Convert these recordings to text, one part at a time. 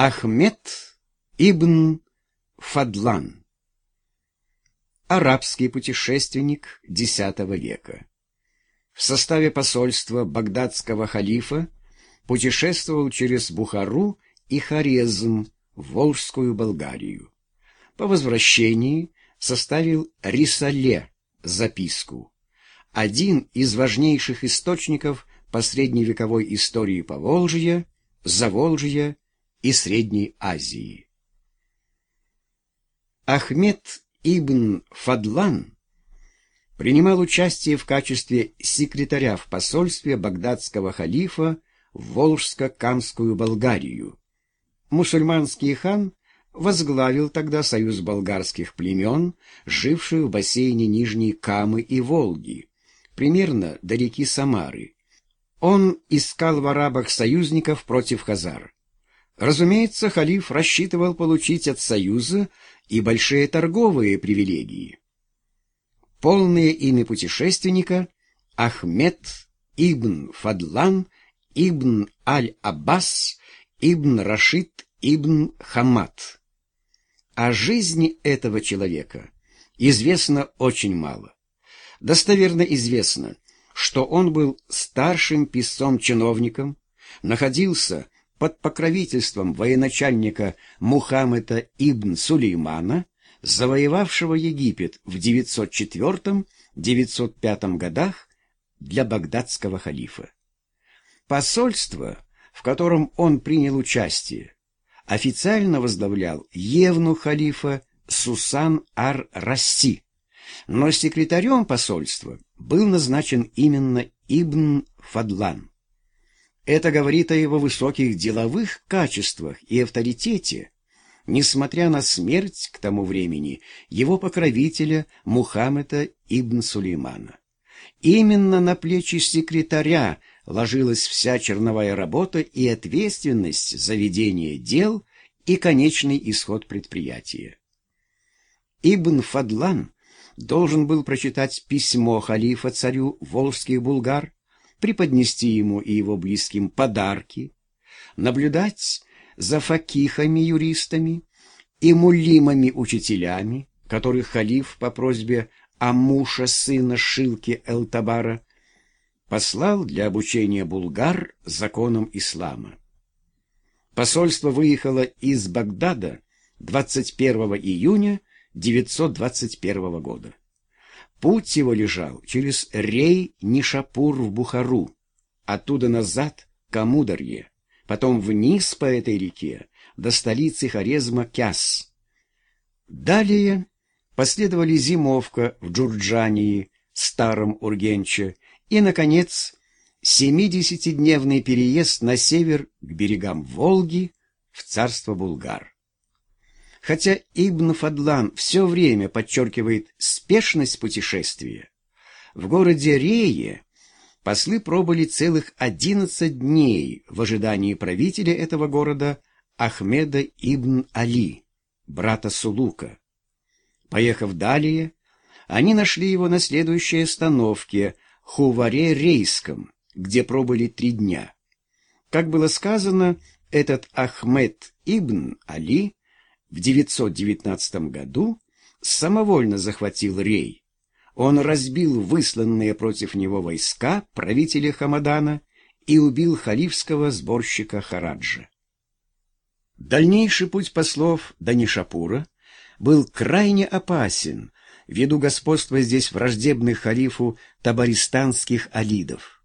Ахмед ибн Фадлан. Арабский путешественник X века. В составе посольства багдадского халифа путешествовал через Бухару и Хорезм в Волжскую Болгарию. По возвращении составил Рисале записку, один из важнейших источников посредневековой истории Поволжья, Заволжья и Средней Азии. Ахмед ибн Фадлан принимал участие в качестве секретаря в посольстве багдадского халифа в Волжско-Камскую Болгарию. Мусульманский хан возглавил тогда союз болгарских племен, живших в бассейне Нижней Камы и Волги, примерно до реки Самары. Он искал в арабах союзников против хазар. Разумеется, халиф рассчитывал получить от Союза и большие торговые привилегии. Полное имя путешественника — Ахмед ибн Фадлан ибн Аль-Аббас ибн Рашид ибн Хамад. О жизни этого человека известно очень мало. Достоверно известно, что он был старшим писцом-чиновником, находился под покровительством военачальника Мухаммеда ибн Сулеймана, завоевавшего Египет в 904-905 годах для багдадского халифа. Посольство, в котором он принял участие, официально возглавлял евнух халифа Сусан ар-Расси, но секретарем посольства был назначен именно Ибн Фадлан. Это говорит о его высоких деловых качествах и авторитете, несмотря на смерть к тому времени его покровителя Мухаммеда ибн Сулеймана. Именно на плечи секретаря ложилась вся черновая работа и ответственность за ведение дел и конечный исход предприятия. Ибн Фадлан должен был прочитать письмо халифа царю волжских булгар, преподнести ему и его близким подарки, наблюдать за факихами-юристами и мулимами-учителями, которых халиф по просьбе Амуша, сына Шилки Эл-Табара, послал для обучения булгар законам ислама. Посольство выехало из Багдада 21 июня 921 года. Путь его лежал через Рей-Нишапур в Бухару, оттуда назад к Амударье, потом вниз по этой реке до столицы Хорезма Кяс. Далее последовали зимовка в Джурджании, Старом Ургенче, и, наконец, семидесятидневный переезд на север к берегам Волги в царство Булгар. Хотя Ибн Фадлан все время подчеркивает спешность путешествия, в городе Рее послы пробыли целых одиннадцать дней в ожидании правителя этого города Ахмеда Ибн Али, брата Сулука. Поехав далее, они нашли его на следующей остановке Хуваре-Рейском, где пробыли три дня. Как было сказано, этот Ахмед Ибн Али в 919 году самовольно захватил Рей. Он разбил высланные против него войска правителя Хамадана и убил халифского сборщика Хараджа. Дальнейший путь послов до Нишапура был крайне опасен ввиду господства здесь враждебных халифу табаристанских алидов.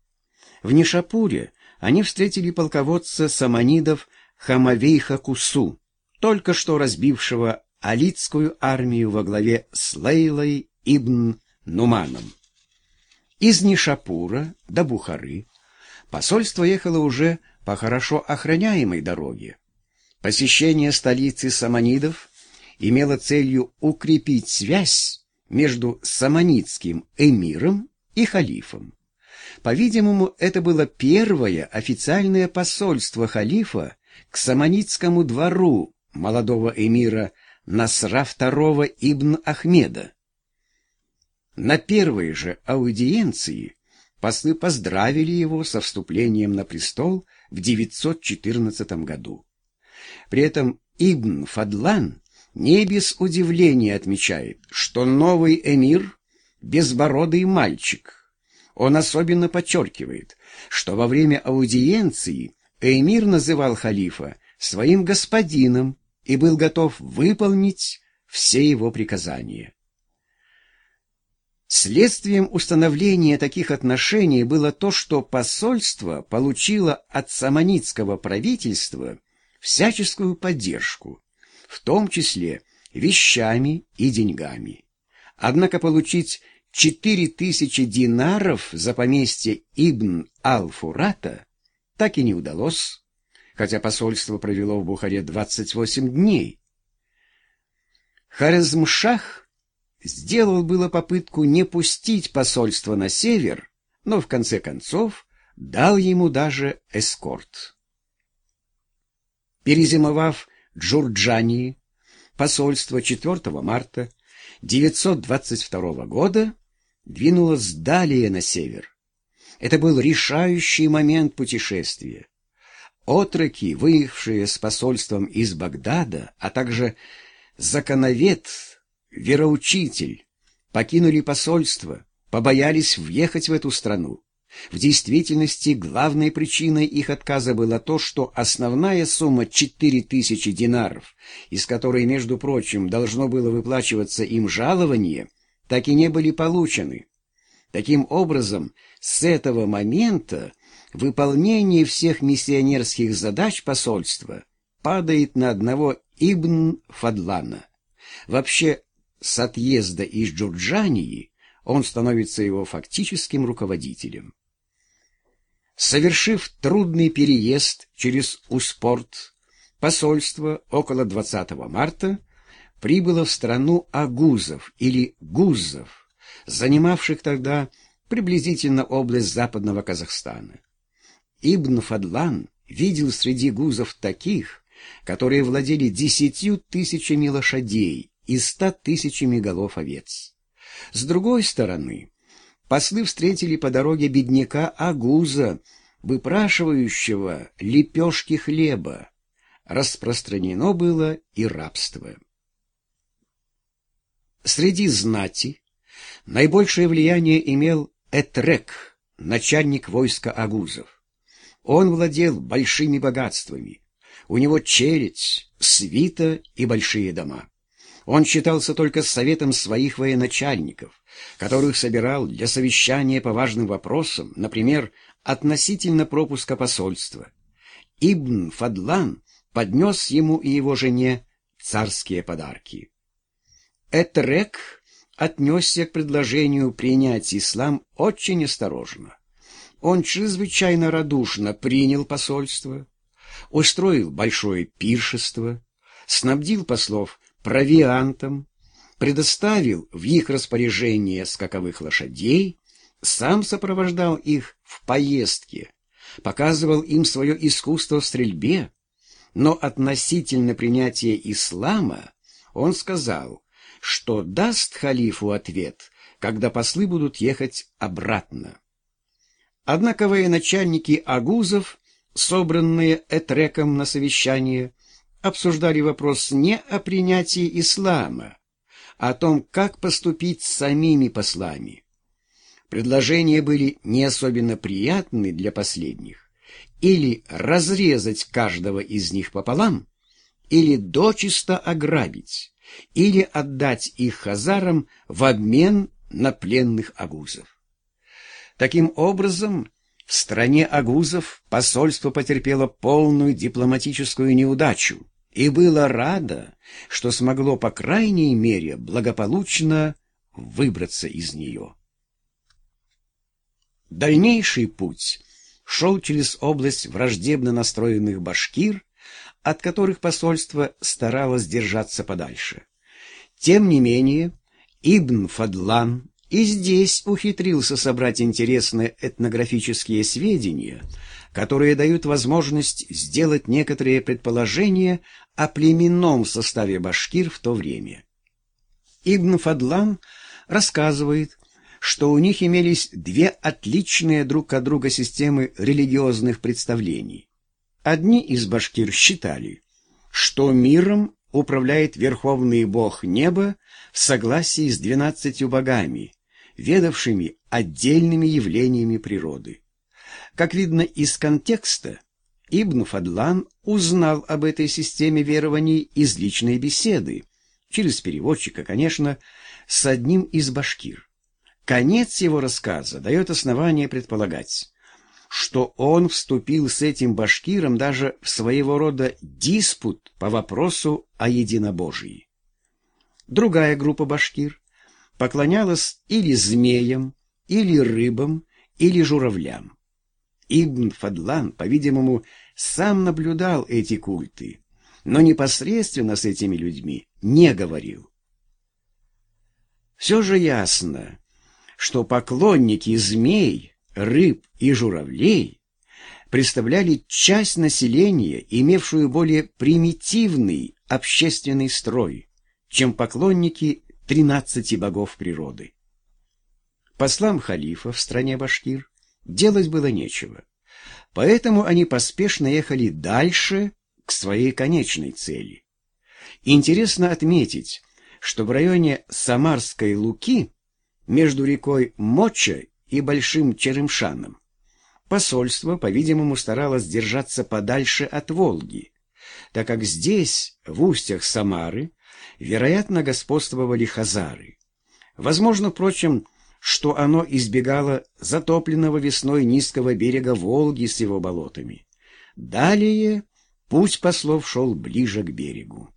В Нишапуре они встретили полководца саманидов Хамавейха Кусу, только что разбившего алитскую армию во главе с Лейлой ибн Нуманом. Из Нишапура до Бухары посольство ехало уже по хорошо охраняемой дороге. Посещение столицы саманидов имело целью укрепить связь между саманидским эмиром и халифом. По-видимому, это было первое официальное посольство халифа к саманидскому двору молодого эмира Насра II ибн Ахмеда. На первой же аудиенции послы поздравили его со вступлением на престол в 914 году. При этом Ибн Фадлан не без удивления отмечает, что новый эмир — безбородый мальчик. Он особенно подчеркивает, что во время аудиенции эмир называл халифа своим господином и был готов выполнить все его приказания. Следствием установления таких отношений было то, что посольство получило от саманитского правительства всяческую поддержку, в том числе вещами и деньгами. Однако получить четыре тысячи динаров за поместье Ибн Ал-Фурата так и не удалось, хотя посольство провело в Бухаре 28 дней. Харизмшах сделал было попытку не пустить посольство на север, но в конце концов дал ему даже эскорт. Перезимовав Джурджании, посольство 4 марта 922 года двинулось далее на север. Это был решающий момент путешествия. Отроки, выехавшие с посольством из Багдада, а также законовед вероучитель, покинули посольство, побоялись въехать в эту страну. В действительности главной причиной их отказа было то, что основная сумма 4000 динаров, из которой, между прочим, должно было выплачиваться им жалование, так и не были получены. Таким образом, с этого момента выполнение всех миссионерских задач посольства падает на одного Ибн Фадлана. Вообще, с отъезда из Джурджании он становится его фактическим руководителем. Совершив трудный переезд через Успорт, посольство около 20 марта прибыло в страну агузов или гузов, занимавших тогда приблизительно область западного Казахстана. Ибн Фадлан видел среди гузов таких, которые владели десятью тысячами лошадей и ста тысячами голов овец. С другой стороны, послы встретили по дороге бедняка Агуза, выпрашивающего лепешки хлеба. Распространено было и рабство. Среди знати наибольшее влияние имел Этрек, начальник войска Агузов. Он владел большими богатствами. У него челядь, свита и большие дома. Он считался только советом своих военачальников, которых собирал для совещания по важным вопросам, например, относительно пропуска посольства. Ибн Фадлан поднес ему и его жене царские подарки. Этрек отнесся к предложению принять ислам очень осторожно. Он чрезвычайно радушно принял посольство, устроил большое пиршество, снабдил послов провиантом, предоставил в их распоряжение скаковых лошадей, сам сопровождал их в поездке, показывал им свое искусство в стрельбе, но относительно принятия ислама он сказал, что даст халифу ответ, когда послы будут ехать обратно. Однако военачальники Агузов, собранные Этреком на совещание, обсуждали вопрос не о принятии ислама, а о том, как поступить с самими послами. Предложения были не особенно приятны для последних. Или разрезать каждого из них пополам, или дочисто ограбить, или отдать их хазарам в обмен на пленных агузов. Таким образом, в стране агузов посольство потерпело полную дипломатическую неудачу, и было радо, что смогло, по крайней мере, благополучно выбраться из нее. Дальнейший путь шел через область враждебно настроенных башкир, от которых посольство старалось держаться подальше. Тем не менее, Ибн Фадлан и здесь ухитрился собрать интересные этнографические сведения, которые дают возможность сделать некоторые предположения о племенном составе башкир в то время. Ибн Фадлан рассказывает, что у них имелись две отличные друг от друга системы религиозных представлений. Одни из башкир считали, что миром управляет Верховный Бог неба в согласии с двенадцатью богами, ведавшими отдельными явлениями природы. Как видно из контекста, Ибн Фадлан узнал об этой системе верований из личной беседы, через переводчика, конечно, с одним из башкир. Конец его рассказа дает основание предполагать, что он вступил с этим башкиром даже в своего рода диспут по вопросу о единобожии. Другая группа башкир поклонялась или змеям, или рыбам, или журавлям. Ибн Фадлан, по-видимому, сам наблюдал эти культы, но непосредственно с этими людьми не говорил. Все же ясно, что поклонники змей, рыб и журавлей представляли часть населения, имевшую более примитивный общественный строй, чем поклонники тринадцати богов природы. Послам халифа в стране Башкир делать было нечего, поэтому они поспешно ехали дальше к своей конечной цели. Интересно отметить, что в районе Самарской Луки между рекой Моча и Большим Черемшаном посольство, по-видимому, старалось держаться подальше от Волги, так как здесь, в устьях Самары, вероятно, господствовали хазары. Возможно, впрочем, что оно избегало затопленного весной низкого берега Волги с его болотами. Далее путь послов шел ближе к берегу.